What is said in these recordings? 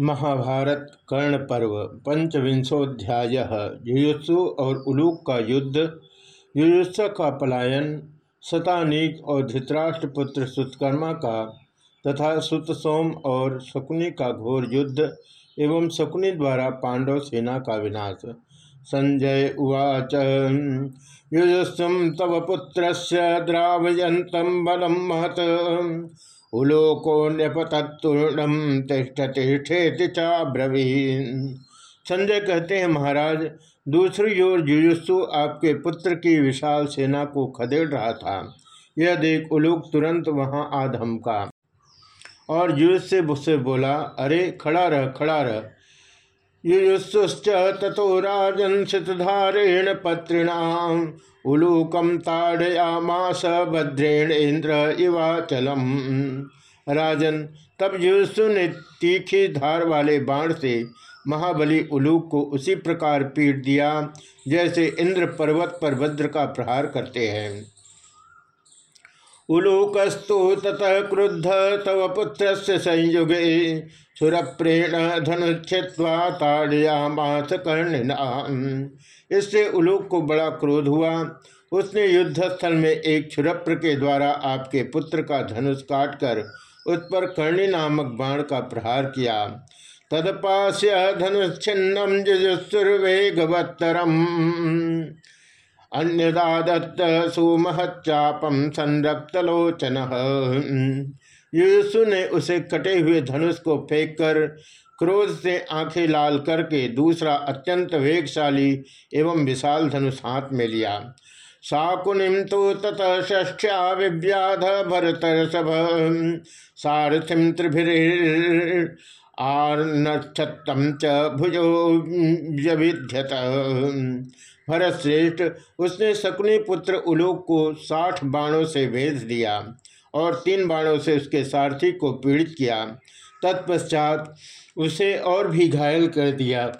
महाभारत कर्ण पर्व, पंचविंशोध्याय युयुत्सु और उलूक का युद्ध युयुत्स का पलायन, शतानीक और धृतराष्ट्र पुत्र सुतकर्मा का, तथा सुतसोम और शकुनी का घोर युद्ध एवं शकुनी द्वारा पांडव सेना का विनाश। संजय उवाच युयुत्सुम तव पुत्र द्रावयंतम बलम महत। उलोको न्यपतत्तूर्णम तिष्ठ तिष्ठे चाब्रवीन संजय कहते हैं, महाराज, दूसरी ओर जुजुस्सु आपके पुत्र की विशाल सेना को खदेड़ रहा था। यह देख उलूक तुरंत वहाँ आ धमका। और जुजुस्से से मुझसे बोला, अरे, खड़ा रह खड़ा रह। युयुस्सुश्च ततो राजन धारेण पत्रिणाम। ताड़यामास भद्रेण इंद्र इवाचलम। राजन, तब युसु ने तीखी धार वाले बाण से महाबली उलूक को उसी प्रकार पीट दिया, जैसे इंद्र पर्वत पर वज्र का प्रहार करते हैं। उलूकस्तु ततः क्रुद्ध तव पुत्र से संयुगे सुरप्रेण धनुच्छित्वा ताड़यामास इससे उलूक को बड़ा क्रोध हुआ। उसने युद्ध स्थल में एक छुरप्र के द्वारा आपके पुत्र का धनुष काटकर उस पर कर्णी नामक बाण का प्रहार किया। तदपास्य धनुच्छिन्नम जुजुस्वेगवत्तरम अन्यदादत्त सुमहच्चापम संरक्तलोचन। युसु ने उसे कटे हुए धनुष को फेंक कर क्रोध से आँखें लाल करके दूसरा अत्यंत वेगशाली एवं विशाल धनुष हाथ में लिया। साकुनिम तो ततः ष्ठ्या विव्याध भरतर्षभ सारथिम त्रिभिर आर्नक्षतम च भुजो व्यभिध्यत भरत श्रेष्ठ उसने शकुनी पुत्र उलोक को साठ बाणों से भेज दिया और तीन बाणों से उसके सारथी को पीड़ित किया। तत्पश्चात उसे और भी घायल कर दिया।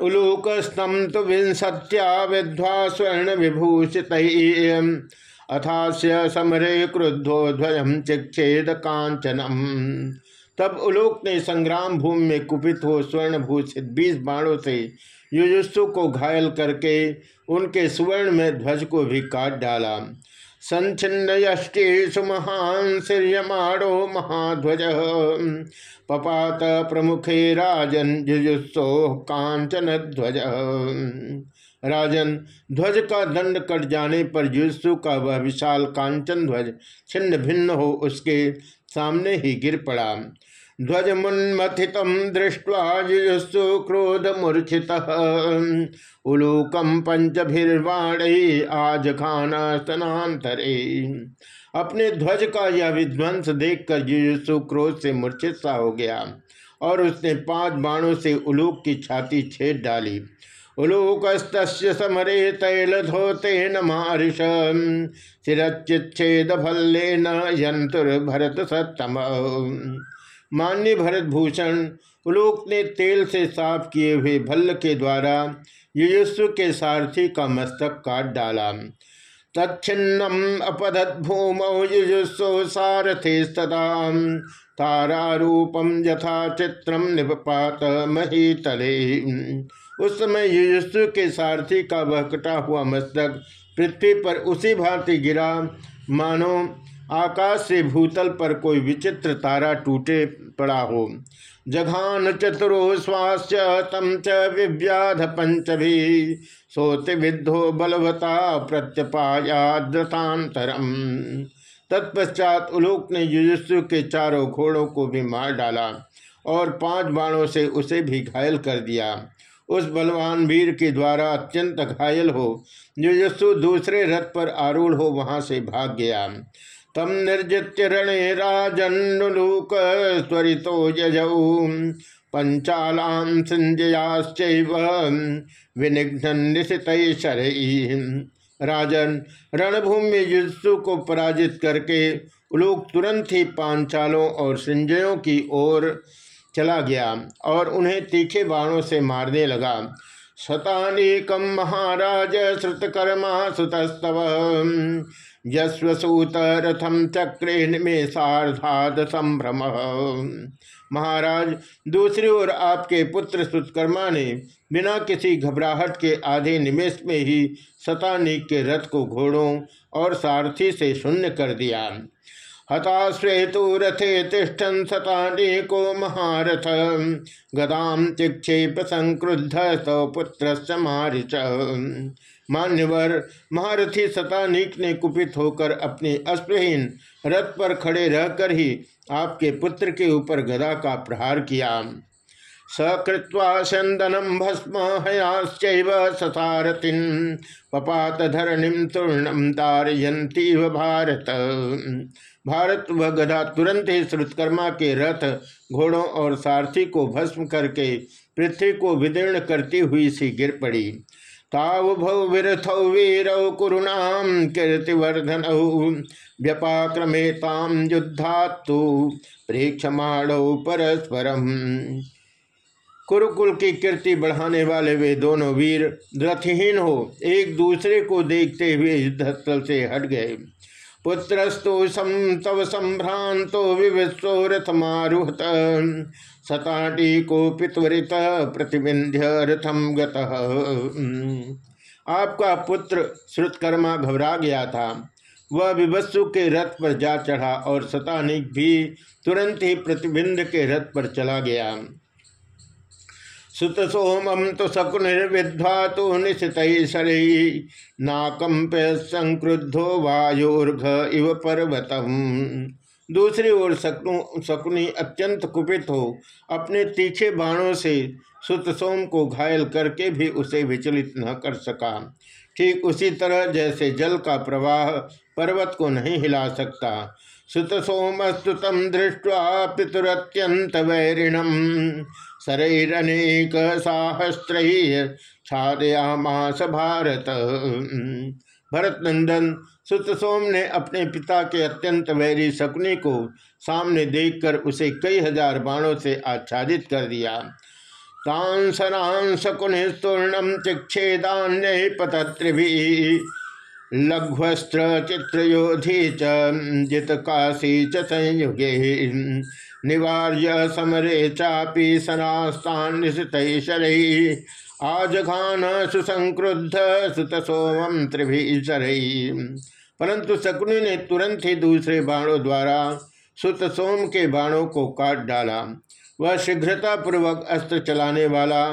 उलूक स्तम तो विंसत्या विध्वा स्वर्ण विभूषित अथास्य समरे क्रुद्धो ध्वजम चिक्षेद कांचनम तब उलोक ने संग्राम भूमि में कुपित हो स्वर्ण भूषित बीस बाणों से युजुस्सु को घायल करके उनके सुवर्ण में ध्वज को भी काट डाला। संचिन्न यष्टिषु महान श्रियमाणो महाध्वज। पपात प्रमुखे राजन जुजुस्सो कांचन ध्वज। राजन, ध्वज का दंड कट जाने पर जुस्सु का वह विशाल कांचन ध्वज छिन्न भिन्न हो उसके सामने ही गिर पड़ा। ध्वज मुन्मथित दृष्ट्वा क्रोध मूर्छित उलूकम पंचभिर्वाण आज खाना स्तनातरे अपने ध्वज का यह विध्वंस देखकर जुजुस्सु क्रोध से मूर्छित सा हो गया और उसने पाँच बाणों से उलूक की छाती छेद डाली। उलूकस्त समरे तैल धोते न सिरचिच्छेद भल्लेन यंतुर भरत सत्तम मान्य भरत भूषण उलूक ने तेल से साफ़ किए हुए भल्ल के द्वारा युयुस्व के सारथी का मस्तक काट डाला। तच्छिन्नम अपदत भूमौ युजुस्सो सारथे सदा। तारारूपम यथा चित्रम निपात महीतले। उस समय युजुस्सु के सारथी का वह कटा हुआ मस्तक पृथ्वी पर उसी भांति गिरा। मानो आकाश से भूतल पर कोई विचित्र तारा टूटे पड़ा हो। जघान चतुरो स्वास्थ्य तम च विव्याध पंचभी। सोति विद्धो बलवता प्रत्यपायाद्रतांतरम। तत्पश्चात उलोक ने युजुस्सु के चारों घोड़ों को भी मार डाला और पाँच बाणों से उसे भी घायल कर दिया। उस बलवान वीर के द्वारा अत्यंत घायल हो युजुस्सु दूसरे रथ पर आरूढ़ हो वहाँ से भाग गया। तम निर्जित्य रणे राजन्नुलूक स्वरितो यजऊ पंचालान संजयाश्चैव विनिघ्न निशित राजन, रणभूमि में युद्धु को पराजित करके उलूक तुरंत ही पांचालों और संजयों की ओर चला गया और उन्हें तीखे बाणों से मारने लगा। शतानेकम महाराज श्रुतकर्मा सुतस्तव। यस्वसूत रथम चक्रे निमेषार्धाद संभ्रम। महाराज, दूसरी ओर आपके पुत्र सुतकर्मा ने बिना किसी घबराहट के आधे निमेश में ही सतानिक के रथ को घोड़ों और सारथी से शून्य कर दिया। हताश्वेतु रथे तिष्ठन सतानिको महारथ। गदाम संक्रुद्ध सौ पुत्र समारिच मान्यवर, महारथी सतानिक ने कुपित होकर अपने अश्वहीन रथ पर खड़े रहकर ही आपके पुत्र के ऊपर गदा का प्रहार किया। सकृत्वा चंदनम भस्म हयाश्चैव ससारथिन। पपात धरणिम तूर्णम तारयंती भारत। भारत व गधा तुरंत ही श्रुतकर्मा के रथ, घोड़ों और सारथी को भस्म करके पृथ्वी को विदीर्ण करती हुई सी गिर पड़ी। ताव भौ विरथौ वीरौ कुरुणाम कीर्तिवर्धन व्यपाक्रमेताम युद्धात्तु प्रेक्षमाणौ परस्परम। कुरुकुल की कीर्ति बढ़ाने वाले वे दोनों वीर रथहीन हो एक दूसरे को देखते हुए युद्धस्थल से हट गए। पुत्रस्तु तव संभ्रांतो विविस्व रथमारुहत। सताटी को पित्वरित प्रतिबिंध्य रथम गत। आपका पुत्र श्रुतकर्मा घबरा गया था। वह विवस्सु के रथ पर जा चढ़ा और सतानिक भी तुरंत ही प्रतिबिंध के रथ पर चला गया। सुत सोमम तो शकुनिर्विध्वा तो निशित नाकंप संक्रुद्धो वायोर्घ इव पर्वतम। दूसरी ओर शकु शकुनी अत्यंत कुपित हो, अपने तीखे बाणों से सुत सोम को घायल करके भी उसे विचलित न कर सका। ठीक उसी तरह जैसे जल का प्रवाह पर्वत को नहीं हिला सकता। सुत सोमस्तुतम दृष्टवा पितुरत्यंत वैरिणम शरैरनेक साहस्त्र छादयामास भारत। भरत नंदन सुत सोम ने अपने पिता के अत्यंत वैरी शकुनी को सामने देखकर उसे कई हज़ार बाणों से आच्छादित कर दिया। तांसरां शकुन स्तूर्णम चिक्षेदान्य पतत्रिभी लघ्वस्त्र चित्रयोधि चित काशी च संयुगे। निवार्य समरे चापी सनास्तान आजघान सुसंक्रुद्ध सुत सोमम त्रिभीषर परंतु शकुनि ने तुरंत ही दूसरे बाणों द्वारा सुत सोम के बाणों को काट डाला। वह शीघ्रता पूर्वक अस्त्र चलाने वाला,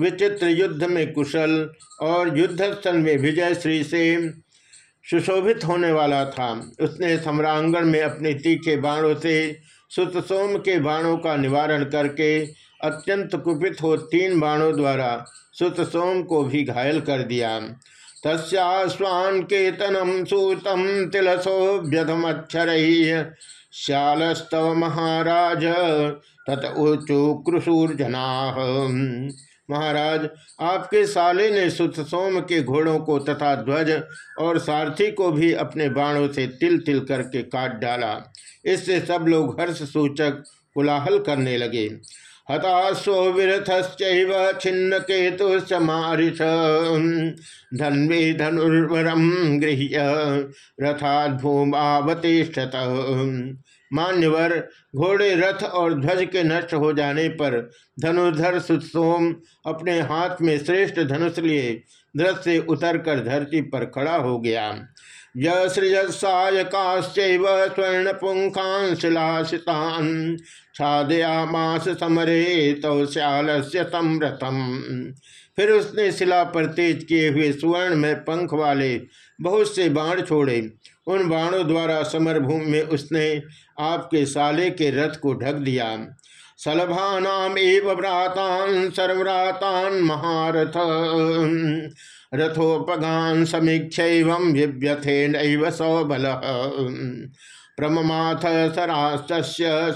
विचित्र युद्ध में कुशल और युद्धस्थल में विजय श्री से सुशोभित होने वाला था। उसने सम्रांगण में अपने तीखे बाणों से सुत सोम के बाणों का निवारण करके अत्यंत कुपित हो तीन बाणों द्वारा सुत सोम को भी घायल कर दिया। तस्वान केतनम सूतम तिलसोभ्यधमक्षर श्यालस्तव महाराज तत ऊचु क्रुशूर्जना महाराज, आपके साले ने सुत सोम के घोड़ों को तथा ध्वज और सारथी को भी अपने बाणों से तिल तिल करके काट डाला। इससे सब लोग हर्ष सूचक कुलाहल करने लगे। हताशो विरथश्चैव छिन्न केतु समारिष धन्वी धनुर्वरम गृह्य। रथात भूमावतिष्ठत मान्यवर, घोड़े रथ और ध्वज के नष्ट हो जाने पर धनुधर सुसोम अपने हाथ में श्रेष्ठ धनुष लिए रथ से उतरकर धरती पर खड़ा हो गया। यसृजसायकाश्चैव स्वर्ण पुंखांशिलाशितान छादयामास समरे तो श्याल से तम फिर उसने शिला पर तेज किए हुए सुवर्ण में पंख वाले बहुत से बाण छोड़े। उन बाणों द्वारा समरभूमि में उसने आपके साले के रथ को ढक दिया। सलभानाम एव व्रातान सर्वरातान महारथ। रथोपगान समीक्ष एवं विव्यथे नैव सौबल। प्रममाथ सरास्त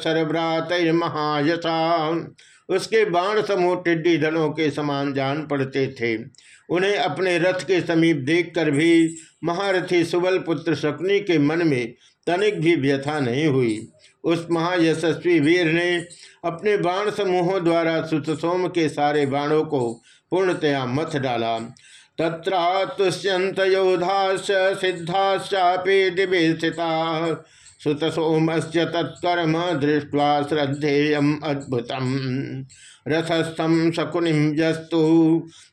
सरव्रात महायसा उसके बाण समूह टिड्डी दलों के समान जान पड़ते थे। उन्हें अपने रथ के समीप देखकर भी महारथी सुबल पुत्र शकुनी के मन में तनिक भी व्यथा नहीं हुई। उस महायशस्वी वीर ने अपने बाण समूहों द्वारा सुतसोम के सारे बाणों को पूर्णतया मथ डाला। तत्रातुष्यंत योधाश्च सिद्धाश्चापि दिव्य स्थिता सुत सोमस्य तत्कर्म दृष्ट्वा श्रद्धेयम अद्भुतम। रथस्थम शकुनिम जस्तु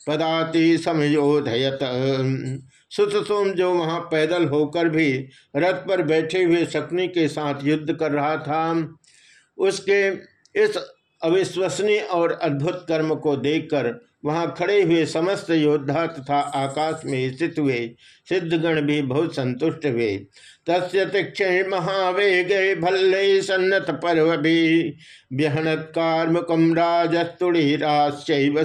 पदाति समयोधयत। सुत सोम जो वहाँ पैदल होकर भी रथ पर बैठे हुए शकुनी के साथ युद्ध कर रहा था, उसके इस अविश्वसनीय और अद्भुत कर्म को देखकर वहाँ खड़े हुए समस्त योद्धा तथा आकाश में स्थित हुए सिद्धगण भी बहुत संतुष्ट हुए। तस्य तीक्षण महावेग भल्ल सन्नत पर्व भी व्यहनत कार्मकम राजस्तुड़ी राश्चैव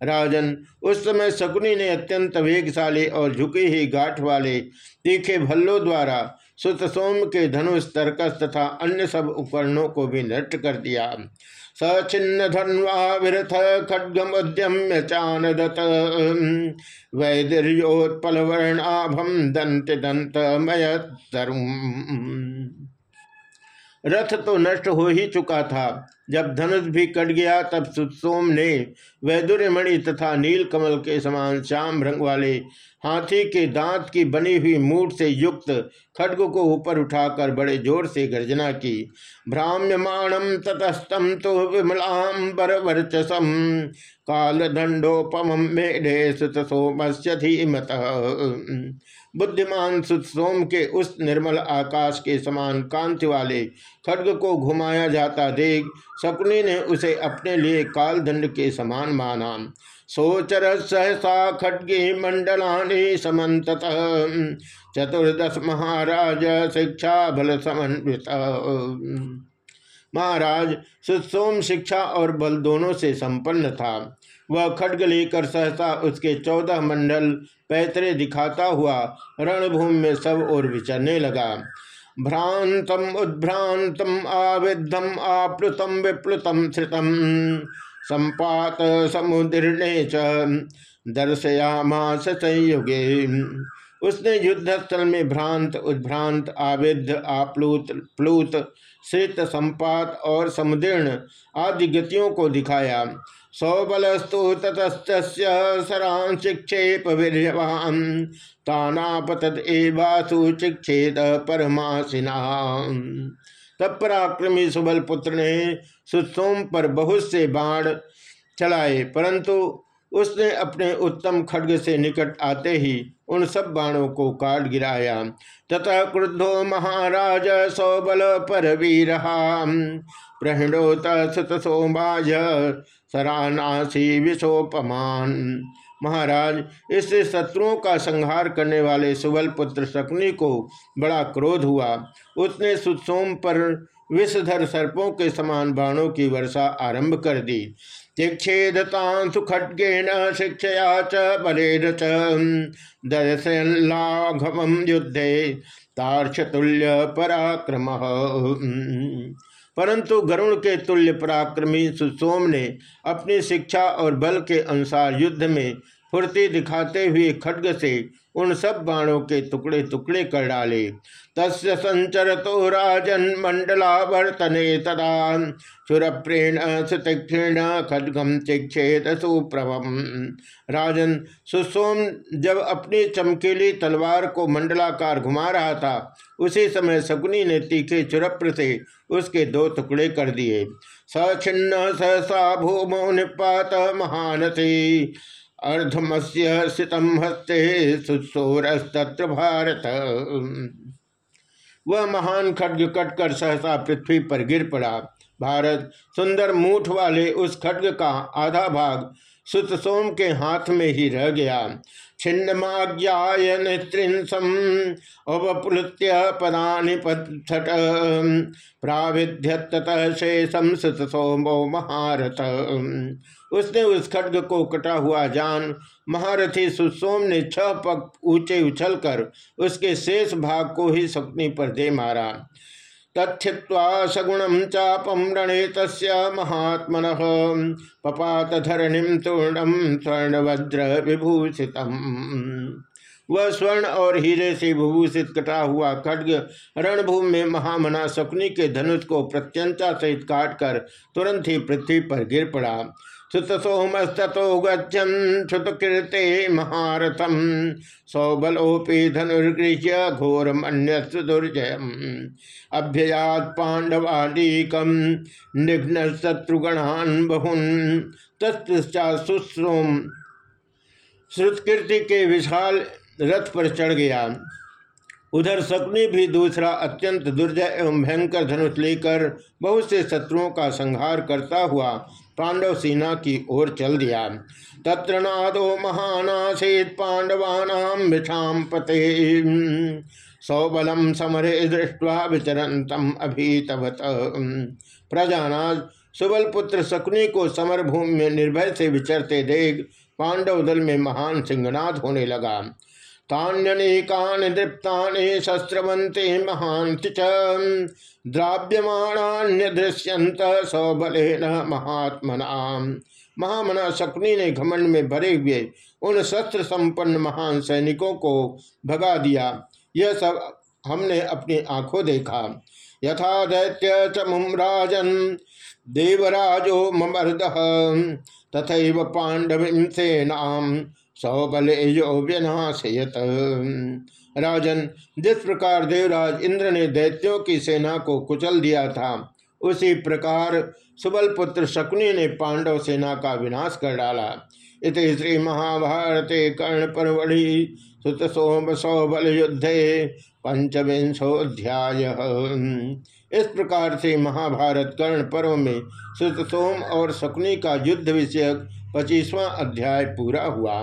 राजन, उस समय शकुनी ने अत्यंत वेगशाली और झुकी ही गाठ वाले तीखे भल्लों द्वारा सुत सोम के धनुष, तर्कस तथा अन्य सब उपकरणों को भी नष्ट कर दिया। सचिन्न धन्वा विरथ खड्गम उद्यम्य चानदत। वैदिर्योत्पल वर्णाभम दंत दंत मय रथ तो नष्ट हो ही चुका था। जब धनुष भी कट गया, तब सुसोम ने वैदुर्यमणि तथा नील कमल के समान श्याम रंग वाले हाथी के दांत की बनी हुई मूठ से युक्त खड्ग को ऊपर उठाकर बड़े ज़ोर से गर्जना की। भ्राम्यमाणम ततस्तम तो विमलांबर वर्चसम काल दंडोपम मेढे सुत सोमस्य धीमत। बुद्धिमान सुत सोम के उस निर्मल आकाश के समान कांति वाले खड्ग को घुमाया जाता देख शकुनी ने उसे अपने लिए काल दंड के समान माना। सोचर सहसा खड्गे मंडलानी समत चतुर्दश महाराज शिक्षा बल समन्वित। महाराज, सुसोम शिक्षा और बल दोनों से संपन्न था। वह खड्ग लेकर सहसा उसके चौदह मंडल पैतरे दिखाता हुआ रणभूमि में सब और विचरने लगा। भ्रांतम उद्भ्रांतम आविद्धम आप्लुतम विप्लुतम श्रितम संपात समुदीर्णे च दर्शयामास संयुगे। उसने युद्धस्थल में भ्रांत, उद्भ्रांत, आविद्ध, आप्लूत, प्लूत श्रित संपात और समुदीर्ण आदि गतियों को दिखाया। सौबलस्तु ततस्त सरांशिक्षेप वीरवान तानापतद एवासु चिक्षेद परमासिना। तब पराक्रमी सुबल पुत्र ने सुसोम पर बहुत से बाण चलाए, परंतु उसने अपने उत्तम खड्ग से निकट आते ही उन सब बाणों को काट गिराया। तथा क्रुद्धो महाराज, सौबल पर वीर प्रहणोत सुत सोमाज सरानासी विशोपमान। महाराज इससे शत्रुओं का संहार करने वाले सुबल पुत्र शकुनी को बड़ा क्रोध हुआ। उसने सुसोम पर विषधर सर्पों के समान बाणों की वर्षा आरंभ कर दी। चिक्षेदतांसु खड्गेन शिक्षया च बलेन च। युद्धे तार्क्षतुल्य पराक्रम। परंतु गरुण के तुल्य पराक्रमी सुसोम ने अपनी शिक्षा और बल के अनुसार युद्ध में फुर्ती दिखाते हुए खड्ग से उन सब बाणों के टुकड़े टुकड़े कर डाले। तस् संचर तो राजन मंडलावर्तने तदा चुरप्रेण सुतीक्षण खड्गम चिक्षेत सुप्रभम। राजन सुसोम जब अपनी चमकीली तलवार को मंडलाकार घुमा रहा था, उसी समय शकुनी ने तीखे चुरप्र से उसके दो टुकड़े कर दिए। स सछिन्न सहसा भूमो निपात महानसी। अर्धमस्य सितम हस्ते सुसोरस्तत्र भारत। वह महान खड्ग कटकर सहसा पृथ्वी पर गिर पड़ा। भारत, सुंदर मूठ वाले उस खड्ग का आधा भाग सुत सोम के हाथ में ही रह गया। छिन्नमाज्ञाय नेत्रिंसम अवप्लुत्य शेषम सुत सोमो महारथ। उसने उस खड्ग को कटा हुआ जान, महारथी सुसोम ने छह पग ऊँचे उछलकर उसके शेष भाग को ही शक्ति पर दे मारा। तथित्वा सगुणम चापम रणे तस् महात्मन पपात धरणिम तूर्णम स्वर्णभद्र विभूषित वह स्वर्ण और हीरे से विभूषित कटा हुआ खड्ग रणभूमि में महामना शकुनी के धनुष को प्रत्यंता सहित काटकर तुरंत ही पृथ्वी पर गिर पड़ा। सुत सोमस्तो गच्छन श्रुतकीर्ते महारथम सौबलोपी धनुर्गृह्य घोर मन्यस्त दुर्जय अभ्ययात निघ्न शत्रुगणान बहुन। तत्पश्चात सुश्रोम श्रुतकीर्ति के विशाल रथ पर चढ़ गया। उधर शकुनी भी दूसरा अत्यंत दुर्जय एवं भयंकर धनुष लेकर बहुत से शत्रुओं का संहार करता हुआ पांडव सेना की ओर चल दिया। तत्र नादो महानासेत पांडवानाम मिठाम पते सौबलम समरे दृष्टवा विचरंतम अभीतवत। प्रजानाथ सुबल पुत्र शकुनी को समरभूमि में निर्भय से विचरते देख पांडव दल में महान सिंहनाथ होने लगा। तान्यनेकान दृप्तानि शस्त्रवंते महांति च। द्राव्यमाणान्यदृश्यंत सौबलेन महात्मना महामना शकुनी ने घमंड में भरे हुए उन शस्त्र संपन्न महान सैनिकों को भगा दिया। यह सब हमने अपनी आँखों देखा। यथा दैत्य च राजन, देवराजो ममर्द तथा पांडवीं सेनाम। सौबल व्यनाशयत राजन, जिस प्रकार देवराज इंद्र ने दैत्यों की सेना को कुचल दिया था, उसी प्रकार सुबल पुत्र शकुनी ने पांडव सेना का विनाश कर डाला। इत श्री महाभारते कर्ण परवड़ी सुत सोम सौबल युद्धे पंचविंशोध्याय इस प्रकार से महाभारत कर्ण पर्व में सुत सोम और शकुनी का युद्ध विषयक पच्चीसवां अध्याय पूरा हुआ।